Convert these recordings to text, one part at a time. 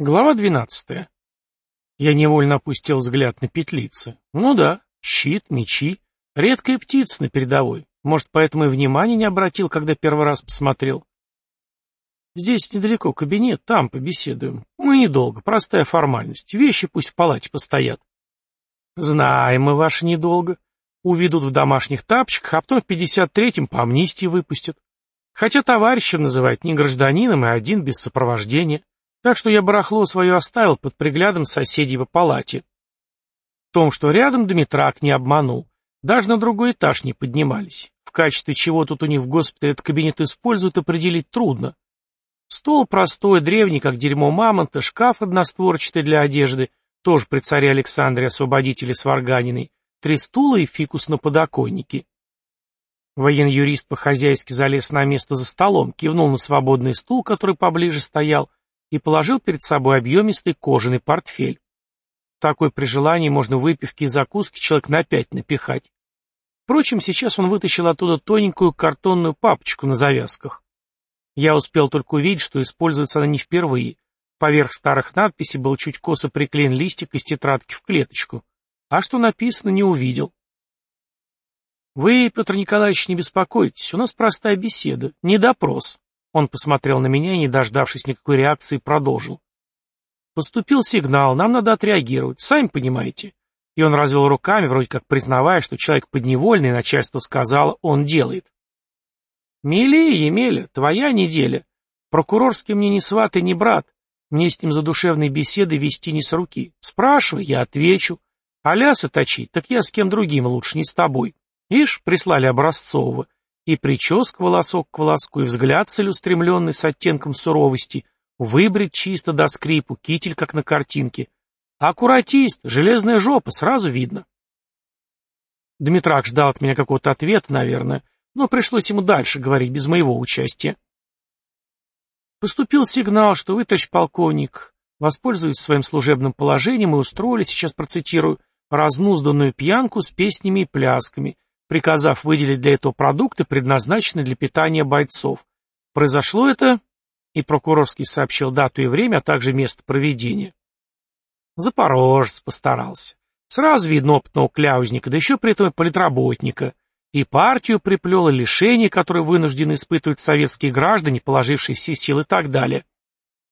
Глава двенадцатая. Я невольно опустил взгляд на петлицы. Ну да, щит, мечи. Редкая птица на передовой. Может, поэтому и внимания не обратил, когда первый раз посмотрел. Здесь недалеко кабинет, там побеседуем. Мы недолго, простая формальность. Вещи пусть в палате постоят. Знаем мы ваши недолго. Уведут в домашних тапочках, а потом в пятьдесят третьем по амнистии выпустят. Хотя товарищем называть не гражданином и один без сопровождения. Так что я барахло свое оставил под приглядом соседей по палате. В том, что рядом Дмитрак не обманул. Даже на другой этаж не поднимались. В качестве чего тут у них в госпитале этот кабинет используют, определить трудно. Стол простой, древний, как дерьмо мамонта, шкаф одностворчатый для одежды, тоже при царе Александре Освободителе Сварганиной, три стула и фикус на подоконнике. Воен-юрист по-хозяйски залез на место за столом, кивнул на свободный стул, который поближе стоял, и положил перед собой объемистый кожаный портфель. Такой при желании можно выпивки и закуски человек на пять напихать. Впрочем, сейчас он вытащил оттуда тоненькую картонную папочку на завязках. Я успел только увидеть, что используется она не впервые. Поверх старых надписей был чуть косо приклеен листик из тетрадки в клеточку. А что написано, не увидел. «Вы, Петр Николаевич, не беспокойтесь, у нас простая беседа, не допрос. Он посмотрел на меня и, не дождавшись никакой реакции, продолжил. Поступил сигнал, нам надо отреагировать, сами понимаете. И он развел руками, вроде как признавая, что человек подневольный, начальство сказало, он делает. Милее, Емеля, твоя неделя. Прокурорский мне не сват и не брат. Мне с ним задушевной беседы вести не с руки. Спрашивай, я отвечу. А лясы точить, так я с кем другим лучше, не с тобой. Ишь, прислали образцового. И прическа волосок к волоску, и взгляд целеустремленный с оттенком суровости, выбрит чисто до скрипу, китель, как на картинке. Аккуратист, железная жопа, сразу видно. Дмитрак ждал от меня какого-то ответа, наверное, но пришлось ему дальше говорить без моего участия. Поступил сигнал, что вы, товарищ полковник, воспользуясь своим служебным положением и устроили, сейчас процитирую, разнузданную пьянку с песнями и плясками, приказав выделить для этого продукты, предназначенные для питания бойцов. Произошло это, и прокурорский сообщил дату и время, а также место проведения. Запорожец постарался. Сразу видно опытного кляузника, да еще при этом политработника. И партию приплел, и лишения, которые вынуждены испытывать советские граждане, положившие все силы и так далее.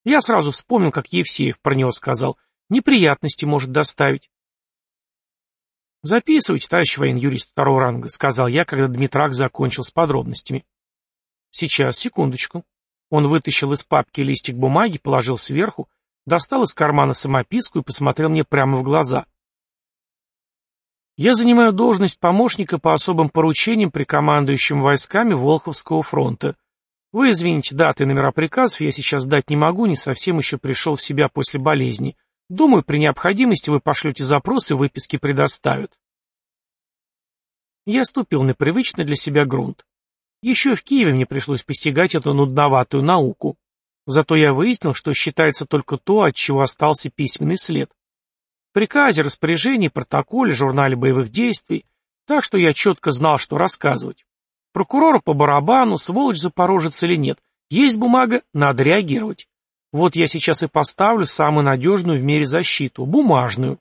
Я сразу вспомнил, как Евсеев про него сказал. Неприятности может доставить. «Записывайте, товарищ воен-юрист второго ранга», — сказал я, когда Дмитрак закончил с подробностями. «Сейчас, секундочку». Он вытащил из папки листик бумаги, положил сверху, достал из кармана самописку и посмотрел мне прямо в глаза. «Я занимаю должность помощника по особым поручениям при командующем войсками Волховского фронта. Вы извините, даты и номера приказов я сейчас дать не могу, не совсем еще пришел в себя после болезни. Думаю, при необходимости вы пошлете запрос и выписки предоставят. Я ступил на привычный для себя грунт. Еще в Киеве мне пришлось постигать эту нудноватую науку. Зато я выяснил, что считается только то, от чего остался письменный след. В приказе, распоряжении, протоколе, журнале боевых действий, так что я четко знал, что рассказывать. Прокурору по барабану, сволочь запорожец или нет, есть бумага, надо реагировать. Вот я сейчас и поставлю самую надежную в мире защиту, бумажную.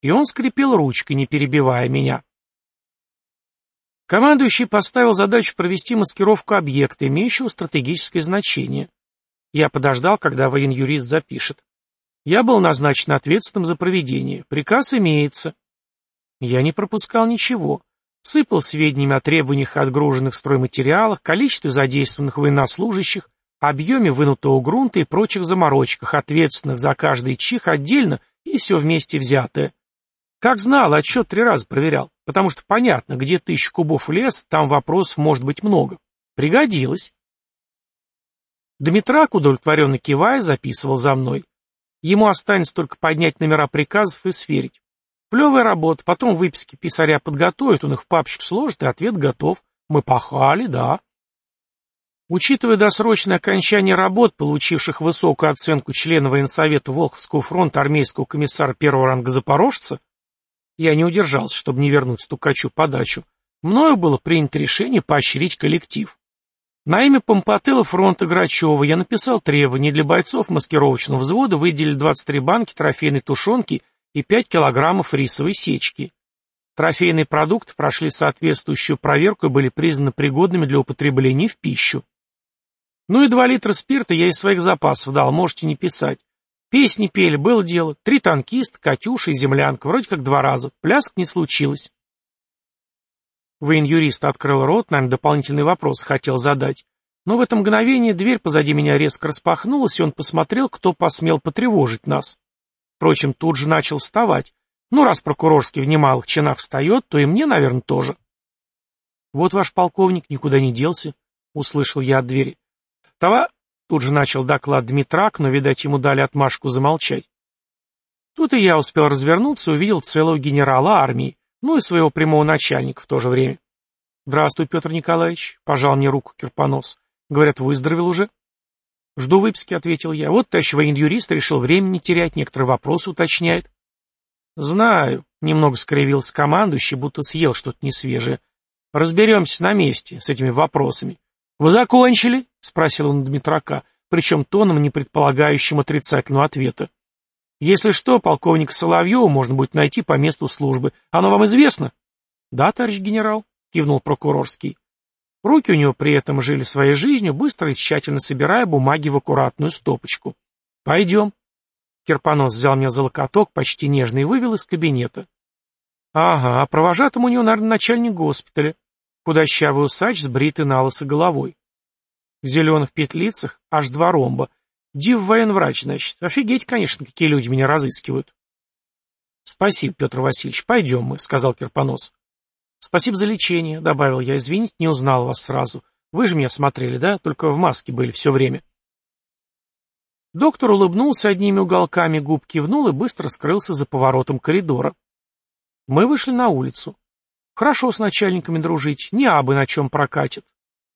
И он скрипел ручкой, не перебивая меня. Командующий поставил задачу провести маскировку объекта, имеющего стратегическое значение. Я подождал, когда воен-юрист запишет. Я был назначен ответственным за проведение. Приказ имеется. Я не пропускал ничего. Сыпал сведениями о требованиях отгруженных стройматериалах, количестве задействованных военнослужащих, объеме вынутого грунта и прочих заморочках, ответственных за каждый чих отдельно и все вместе взятое. Как знал, отчет три раза проверял, потому что понятно, где тысяча кубов лес, там вопросов может быть много. Пригодилось. Дмитрак, удовлетворенно кивая, записывал за мной. Ему останется только поднять номера приказов и сверить. Плевая работа, потом выписки писаря подготовят, он их в папочку сложит, и ответ готов. Мы пахали, да. Учитывая досрочное окончание работ, получивших высокую оценку члена военсовета Волховского фронта армейского комиссара первого ранга Запорожца, я не удержался, чтобы не вернуть стукачу подачу, мною было принято решение поощрить коллектив. На имя помпотыла фронта Грачева я написал требование для бойцов маскировочного взвода выделили 23 банки трофейной тушенки и 5 килограммов рисовой сечки. Трофейные продукты прошли соответствующую проверку и были признаны пригодными для употребления в пищу. Ну и 2 литра спирта я из своих запасов дал, можете не писать. Песни пели, было дело. Три танкиста, Катюша и землянка, вроде как два раза. Пляск не случилось. Воин-юрист открыл рот, наверное, дополнительный вопрос хотел задать. Но в это мгновение дверь позади меня резко распахнулась, и он посмотрел, кто посмел потревожить нас. Впрочем, тут же начал вставать. Ну, раз прокурорский в немалых чинах встает, то и мне, наверное, тоже. Вот ваш полковник никуда не делся, — услышал я от двери. Това... Тут же начал доклад Дмитрак, но, видать, ему дали отмашку замолчать. Тут и я успел развернуться увидел целого генерала армии, ну и своего прямого начальника в то же время. «Здравствуй, Петр Николаевич», — пожал мне руку Кирпонос. «Говорят, выздоровел уже?» «Жду выписки», — ответил я. «Вот товарищ воен-юрист решил времени терять, некоторые вопросы уточняет». «Знаю», — немного скривился командующий, будто съел что-то несвежее. «Разберемся на месте с этими вопросами». «Вы закончили?» — спросил он Дмитрака, причем тоном, не предполагающим отрицательного ответа. Если что, полковник Соловьева можно будет найти по месту службы. Оно вам известно? Да, товарищ генерал, кивнул прокурорский. Руки у него при этом жили своей жизнью, быстро и тщательно собирая бумаги в аккуратную стопочку. Пойдем. Кирпонос взял меня за локоток, почти нежно, и вывел из кабинета. Ага, а провожатым у него, наверное, начальник госпиталя. Худощавый усач с бритой на головой. В зеленых петлицах аж два ромба, Див военврач, значит. Офигеть, конечно, какие люди меня разыскивают. Спасибо, Петр Васильевич, пойдем мы, сказал Кирпонос. Спасибо за лечение, добавил я, извините, не узнал вас сразу. Вы же меня смотрели, да? Только в маске были все время. Доктор улыбнулся одними уголками губ, кивнул и быстро скрылся за поворотом коридора. Мы вышли на улицу. Хорошо с начальниками дружить, не абы на чем прокатит.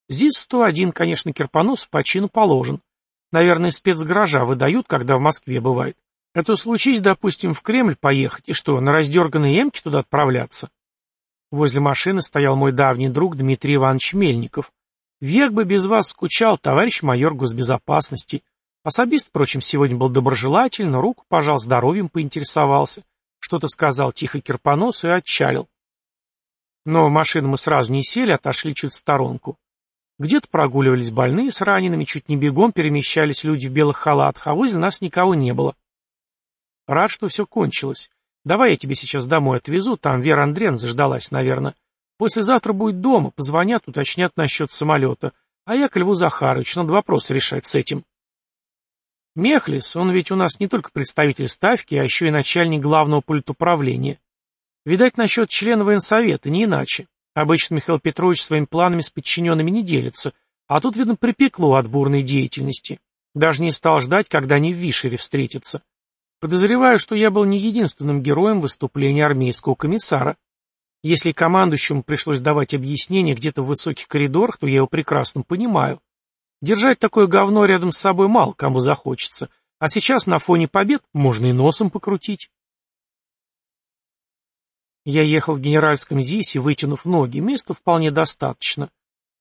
ЗИС-101, конечно, Кирпонос по чину положен. Наверное, спецгража выдают, когда в Москве бывает. А то случись, допустим, в Кремль поехать, и что, на раздерганные эмки туда отправляться? Возле машины стоял мой давний друг Дмитрий Иванович Мельников. Век бы без вас скучал, товарищ майор госбезопасности. Особист, впрочем, сегодня был доброжелательный, руку пожал, здоровьем поинтересовался. Что-то сказал тихо Кирпоносу и отчалил. Но в машину мы сразу не сели, отошли чуть в сторонку. Где-то прогуливались больные с ранеными, чуть не бегом перемещались люди в белых халатах, а возле нас никого не было. Рад, что все кончилось. Давай я тебе сейчас домой отвезу, там Вера Андреевна заждалась, наверное. Послезавтра будет дома, позвонят, уточнят насчет самолета. А я к Льву Захаровичу, надо вопрос решать с этим. Мехлис, он ведь у нас не только представитель ставки, а еще и начальник главного политуправления. Видать, насчет члена военсовета, не иначе. Обычно Михаил Петрович своими планами с подчиненными не делится, а тут, видно, припекло от бурной деятельности. Даже не стал ждать, когда они в Вишере встретятся. Подозреваю, что я был не единственным героем выступления армейского комиссара. Если командующему пришлось давать объяснения где-то в высоких коридорах, то я его прекрасно понимаю. Держать такое говно рядом с собой мало кому захочется, а сейчас на фоне побед можно и носом покрутить. Я ехал в генеральском ЗИСе, вытянув ноги, места вполне достаточно.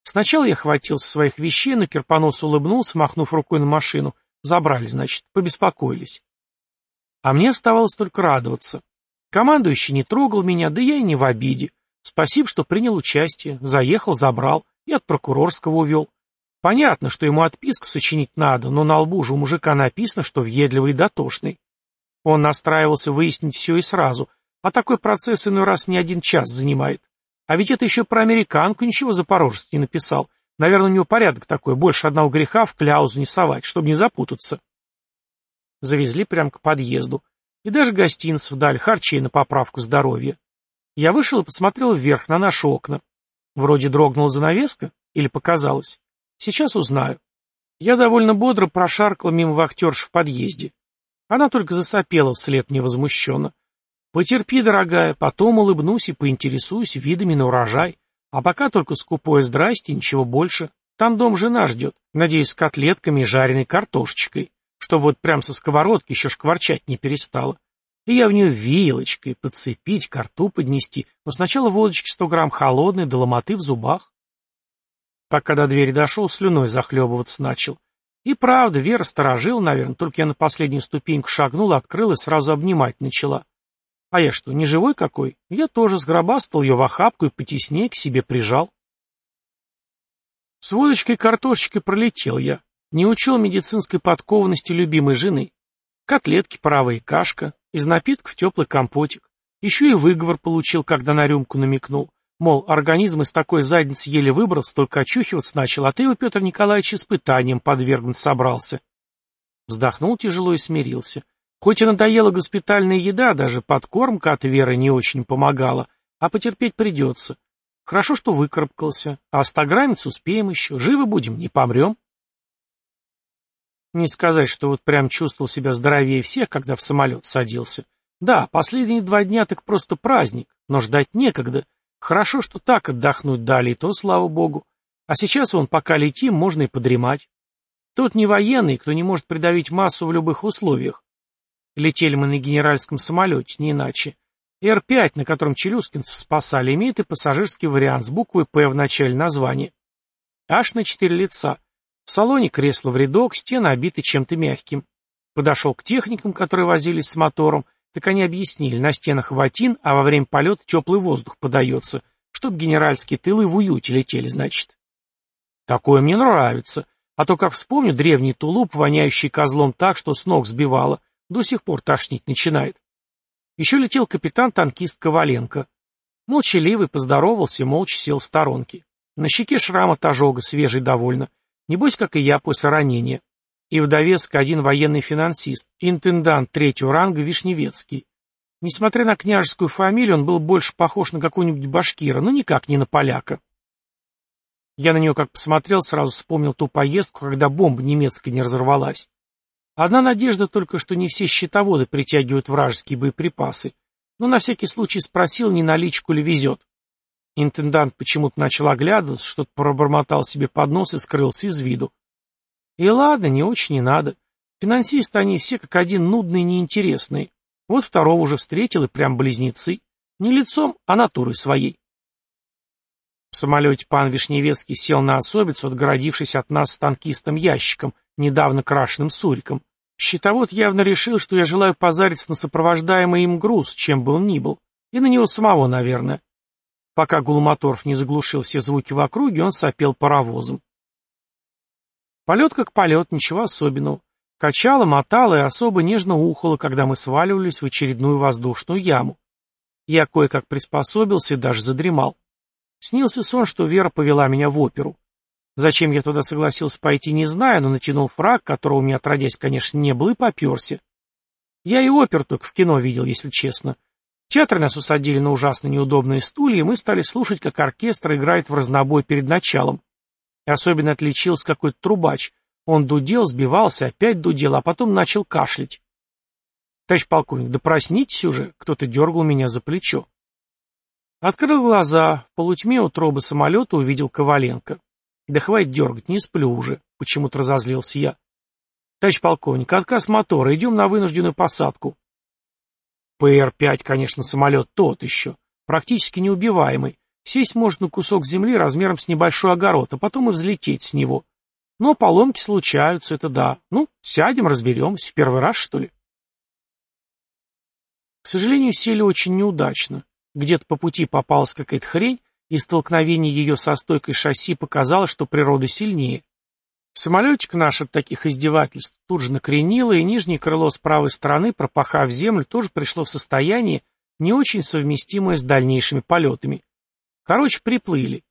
Сначала я хватился своих вещей, но Кирпонос улыбнулся, махнув рукой на машину. Забрали, значит, побеспокоились. А мне оставалось только радоваться. Командующий не трогал меня, да я и не в обиде. Спасибо, что принял участие, заехал, забрал и от прокурорского увел. Понятно, что ему отписку сочинить надо, но на лбу же у мужика написано, что въедливый и дотошный. Он настраивался выяснить все и сразу, а такой процесс иной раз не один час занимает. А ведь это еще про американку ничего запорожец не написал. Наверное, у него порядок такой, больше одного греха в кляузу не совать, чтобы не запутаться. Завезли прямо к подъезду. И даже гостиниц вдаль, харчей на поправку здоровья. Я вышел и посмотрел вверх на наши окна. Вроде дрогнула занавеска, или показалось. Сейчас узнаю. Я довольно бодро прошаркал мимо вахтерш в подъезде. Она только засопела вслед мне возмущенно. Потерпи, дорогая, потом улыбнусь и поинтересуюсь видами на урожай. А пока только скупое здрасте, ничего больше. Там дом жена ждет, надеюсь, с котлетками и жареной картошечкой, что вот прям со сковородки еще шкварчать не перестала. И я в нее вилочкой подцепить, карту поднести, но сначала водочки сто грамм холодной, до ломоты в зубах. Пока до двери дошел, слюной захлебываться начал. И правда, Вера сторожил, наверное, только я на последнюю ступеньку шагнул, открыл и сразу обнимать начала. А я что, не живой какой? Я тоже сгробастал ее в охапку и потеснее к себе прижал. С водочкой картошечкой пролетел я. Не учел медицинской подкованности любимой жены. Котлетки правые, кашка, из напитков теплый компотик. Еще и выговор получил, когда на рюмку намекнул. Мол, организм из такой задницы еле выбрался, только очухиваться начал, а ты его, Петр Николаевич, испытанием подвергнуть собрался. Вздохнул тяжело и смирился. Хоть и надоела госпитальная еда, даже подкормка от Веры не очень помогала, а потерпеть придется. Хорошо, что выкарабкался, а стаграмец успеем еще, живы будем, не помрем. Не сказать, что вот прям чувствовал себя здоровее всех, когда в самолет садился. Да, последние два дня так просто праздник, но ждать некогда. Хорошо, что так отдохнуть дали, и то, слава богу. А сейчас вон, пока летим, можно и подремать. Тут не военный, кто не может придавить массу в любых условиях. Летели мы на генеральском самолете, не иначе. Р-5, на котором челюскинцев спасали, имеет и пассажирский вариант с буквой «П» в начале названия. Аж на четыре лица. В салоне кресло в рядок, стены обиты чем-то мягким. Подошел к техникам, которые возились с мотором, так они объяснили, на стенах ватин, а во время полета теплый воздух подается, чтоб генеральские тылы в уюте летели, значит. Такое мне нравится, а то, как вспомню древний тулуп, воняющий козлом так, что с ног сбивало, до сих пор тошнить начинает. Еще летел капитан-танкист Коваленко. Молчаливый, поздоровался молча сел в сторонке. На щеке шрам от ожога, свежий довольно. Небось, как и я после ранения. И в один военный финансист, интендант третьего ранга Вишневецкий. Несмотря на княжескую фамилию, он был больше похож на какого-нибудь башкира, но никак не на поляка. Я на него как посмотрел, сразу вспомнил ту поездку, когда бомба немецкая не разорвалась. Одна надежда только, что не все счетоводы притягивают вражеские боеприпасы, но на всякий случай спросил, не наличку ли везет. Интендант почему-то начал оглядываться, что-то пробормотал себе под нос и скрылся из виду. И ладно, не очень не надо. Финансисты они все как один нудные и неинтересные. Вот второго уже встретил, и прям близнецы. Не лицом, а натурой своей. В самолете пан Вишневецкий сел на особицу, отгородившись от нас с танкистом ящиком, недавно крашенным суриком. Щитовод явно решил, что я желаю позариться на сопровождаемый им груз, чем бы он ни был. И на него самого, наверное. Пока гулмоторов не заглушил все звуки в округе, он сопел паровозом. Полет как полет, ничего особенного. Качало, мотало и особо нежно ухало, когда мы сваливались в очередную воздушную яму. Я кое-как приспособился и даже задремал. Снился сон, что Вера повела меня в оперу. Зачем я туда согласился пойти, не знаю, но натянул фраг, которого у меня отродясь, конечно, не было, и поперся. Я и опер только в кино видел, если честно. В театре нас усадили на ужасно неудобные стулья, и мы стали слушать, как оркестр играет в разнобой перед началом. И особенно отличился какой-то трубач. Он дудел, сбивался, опять дудел, а потом начал кашлять. Товарищ полковник, да проснитесь уже, кто-то дергал меня за плечо. Открыл глаза, в полутьме утробы самолета увидел Коваленко. Да хватит дергать, не сплю уже, почему-то разозлился я. Товарищ полковник, отказ мотора, идем на вынужденную посадку. ПР-5, конечно, самолет тот еще, практически неубиваемый. Сесть может на кусок земли размером с небольшой огород, а потом и взлететь с него. Но поломки случаются, это да. Ну, сядем, разберемся. В первый раз, что ли? К сожалению, сели очень неудачно. Где-то по пути попалась какая-то хрень, и столкновение ее со стойкой шасси показало, что природа сильнее. Самолетик наш от таких издевательств тут же накренило, и нижнее крыло с правой стороны, пропахав землю, тоже пришло в состояние, не очень совместимое с дальнейшими полетами. Короче, приплыли.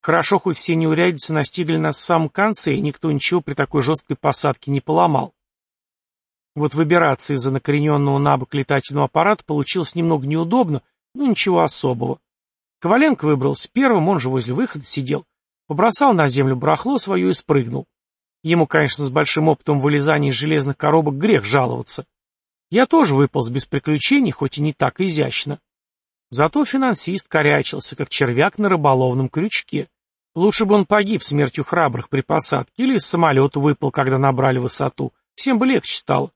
Хорошо, хоть все неурядицы настигли нас в самом конце, и никто ничего при такой жесткой посадке не поломал. Вот выбираться из-за накорененного на бок летательного аппарата получилось немного неудобно, но ничего особого. Коваленко выбрался первым, он же возле выхода сидел. Побросал на землю барахло свое и спрыгнул. Ему, конечно, с большим опытом вылезания из железных коробок грех жаловаться. Я тоже выполз без приключений, хоть и не так изящно. Зато финансист корячился, как червяк на рыболовном крючке. Лучше бы он погиб смертью храбрых при посадке или из самолета выпал, когда набрали высоту. Всем бы легче стало.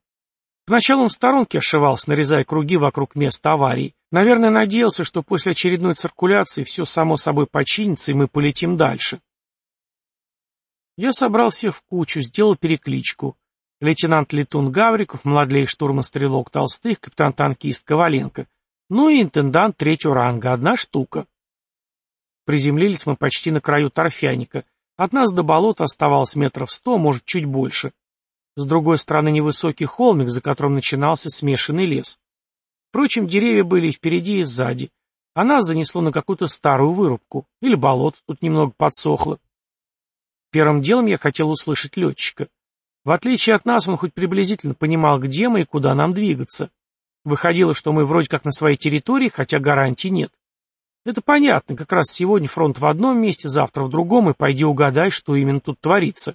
Поначалу он в сторонке ошивался, нарезая круги вокруг места аварии. Наверное, надеялся, что после очередной циркуляции все само собой починится, и мы полетим дальше. Я собрал всех в кучу, сделал перекличку. Лейтенант Летун Гавриков, младлей штурман-стрелок Толстых, капитан-танкист Коваленко. Ну и интендант третьего ранга, одна штука. Приземлились мы почти на краю торфяника. От нас до болота оставалось метров сто, может, чуть больше. С другой стороны невысокий холмик, за которым начинался смешанный лес. Впрочем, деревья были и впереди, и сзади. А нас занесло на какую-то старую вырубку. Или болото тут немного подсохло. Первым делом я хотел услышать летчика. В отличие от нас, он хоть приблизительно понимал, где мы и куда нам двигаться. Выходило, что мы вроде как на своей территории, хотя гарантий нет. Это понятно, как раз сегодня фронт в одном месте, завтра в другом, и пойди угадай, что именно тут творится.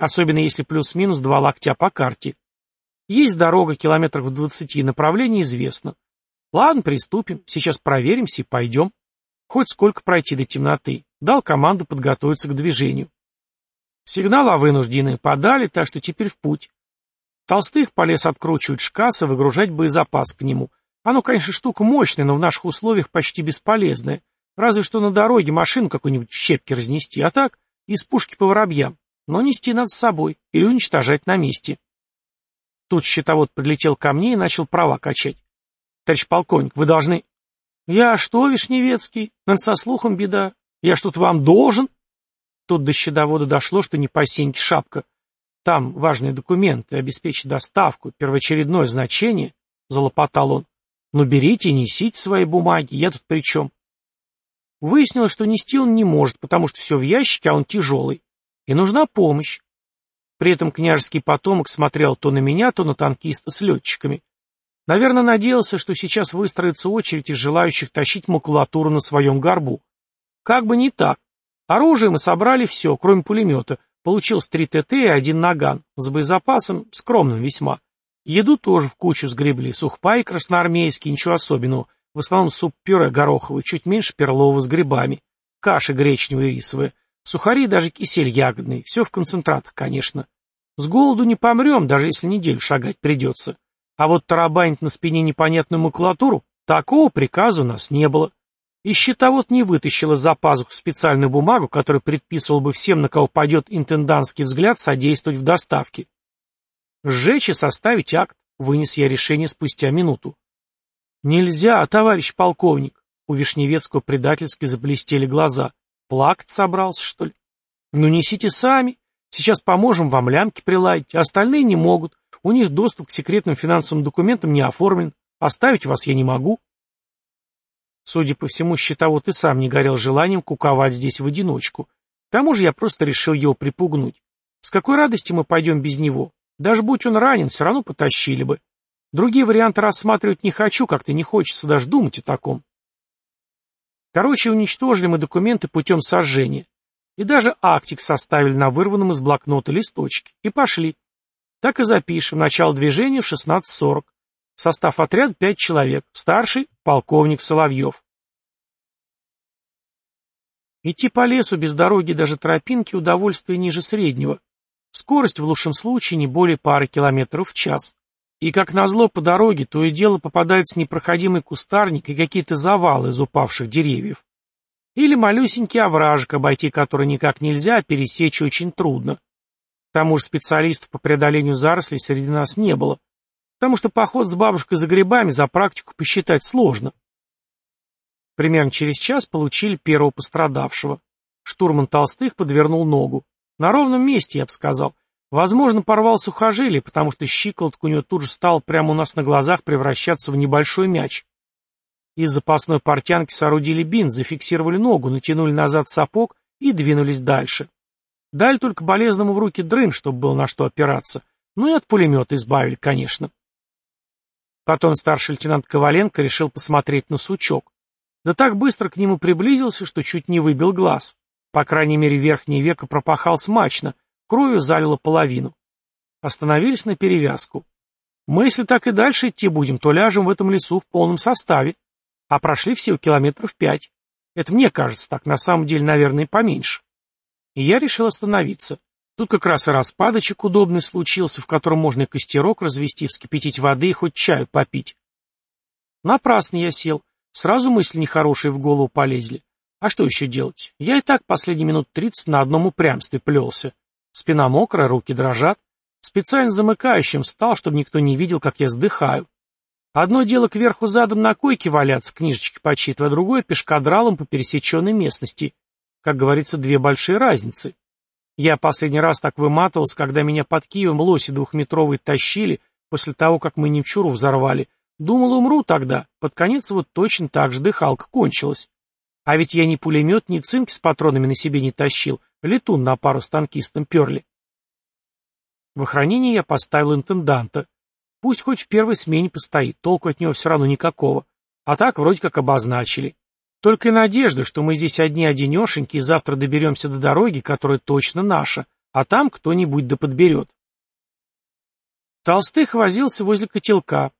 Особенно если плюс-минус два локтя по карте. Есть дорога километров в двадцати, направление известно. Ладно, приступим, сейчас проверимся и пойдем. Хоть сколько пройти до темноты. Дал команду подготовиться к движению. Сигнал о вынужденной подали, так что теперь в путь. Толстых полез откручивать шкас и выгружать боезапас к нему. Оно, конечно, штука мощная, но в наших условиях почти бесполезная. Разве что на дороге машину какую-нибудь в щепки разнести, а так из пушки по воробьям. Но нести надо с собой или уничтожать на месте. Тут счетовод подлетел ко мне и начал права качать. Товарищ полковник, вы должны... Я что, Вишневецкий? Над со слухом беда. Я что-то вам должен? Тут до щедовода дошло, что не по сеньке шапка. Там важные документы, обеспечить доставку, первоочередное значение, — залопотал он. Ну берите и несите свои бумаги, я тут при чем? Выяснилось, что нести он не может, потому что все в ящике, а он тяжелый. И нужна помощь. При этом княжеский потомок смотрел то на меня, то на танкиста с летчиками. Наверное, надеялся, что сейчас выстроится очередь из желающих тащить макулатуру на своем горбу. Как бы не так. Оружие мы собрали все, кроме пулемета. Получился три ТТ и один наган, с боезапасом, скромным весьма. Еду тоже в кучу сгребли, сухпай красноармейский, ничего особенного. В основном суп-пюре гороховый, чуть меньше перлового с грибами. Каша гречневая и рисовая. Сухари даже кисель ягодный. Все в концентратах, конечно. С голоду не помрем, даже если неделю шагать придется. А вот тарабанить на спине непонятную макулатуру, такого приказа у нас не было. И счетовод не вытащил из-за пазух специальную бумагу, которая предписывала бы всем, на кого пойдет интендантский взгляд, содействовать в доставке. Сжечь и составить акт, вынес я решение спустя минуту. Нельзя, товарищ полковник. У Вишневецкого предательски заблестели глаза. Плакать собрался, что ли? Ну несите сами. Сейчас поможем вам лямки приладить, а остальные не могут. У них доступ к секретным финансовым документам не оформлен. Оставить вас я не могу. Судя по всему, счетовод и сам не горел желанием куковать здесь в одиночку. К тому же я просто решил его припугнуть. С какой радости мы пойдем без него? Даже будь он ранен, все равно потащили бы. Другие варианты рассматривать не хочу, как-то не хочется даже думать о таком. Короче, уничтожили мы документы путем сожжения. И даже актик составили на вырванном из блокнота листочке. И пошли. Так и запишем. Начало движения в 16.40. Состав отряда пять человек. Старший — полковник Соловьев. Идти по лесу без дороги даже тропинки удовольствие ниже среднего. Скорость в лучшем случае не более пары километров в час. И как назло по дороге, то и дело попадается непроходимый кустарник и какие-то завалы из упавших деревьев. Или малюсенький овражек, обойти который никак нельзя, а пересечь очень трудно. К тому же специалистов по преодолению зарослей среди нас не было потому что поход с бабушкой за грибами за практику посчитать сложно. Примерно через час получили первого пострадавшего. Штурман Толстых подвернул ногу. На ровном месте, я бы сказал. Возможно, порвал сухожилие, потому что щиколотка у него тут же стала прямо у нас на глазах превращаться в небольшой мяч. Из запасной портянки соорудили бинт, зафиксировали ногу, натянули назад сапог и двинулись дальше. Дали только болезному в руки дрын, чтобы было на что опираться. Ну и от пулемета избавили, конечно. Потом старший лейтенант Коваленко решил посмотреть на сучок. Да так быстро к нему приблизился, что чуть не выбил глаз. По крайней мере, верхнее веко пропахал смачно, кровью залило половину. Остановились на перевязку. Мы, если так и дальше идти будем, то ляжем в этом лесу в полном составе. А прошли всего километров пять. Это мне кажется так, на самом деле, наверное, поменьше. И я решил остановиться. Тут как раз и распадочек удобный случился, в котором можно и костерок развести, вскипятить воды и хоть чаю попить. Напрасно я сел. Сразу мысли нехорошие в голову полезли. А что еще делать? Я и так последние минут тридцать на одном упрямстве плелся. Спина мокрая, руки дрожат. Специально замыкающим стал, чтобы никто не видел, как я сдыхаю. Одно дело кверху задом на койке валяться, книжечки почитывая, а другое пешкадралом по пересеченной местности. Как говорится, две большие разницы. Я последний раз так выматывался, когда меня под Киевом лоси двухметровые тащили после того, как мы немчуру взорвали. Думал, умру тогда. Под конец вот точно так же дыхалка кончилась. А ведь я ни пулемет, ни цинки с патронами на себе не тащил. Летун на пару с танкистом перли. В охранении я поставил интенданта. Пусть хоть в первой смене постоит, толку от него все равно никакого. А так вроде как обозначили. Только и надежда, что мы здесь одни-одинешеньки и завтра доберемся до дороги, которая точно наша, а там кто-нибудь да подберет. Толстых возился возле котелка.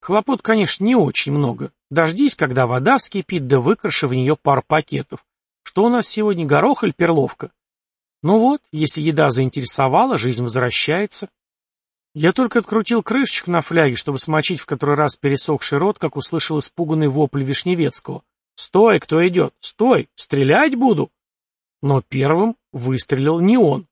Хлопот, конечно, не очень много. Дождись, когда вода вскипит, да выкраши в нее пар пакетов. Что у нас сегодня, горох или перловка? Ну вот, если еда заинтересовала, жизнь возвращается. Я только открутил крышечку на фляге, чтобы смочить в который раз пересохший рот, как услышал испуганный вопль Вишневецкого. «Стой, кто идет? Стой! Стрелять буду!» Но первым выстрелил не он.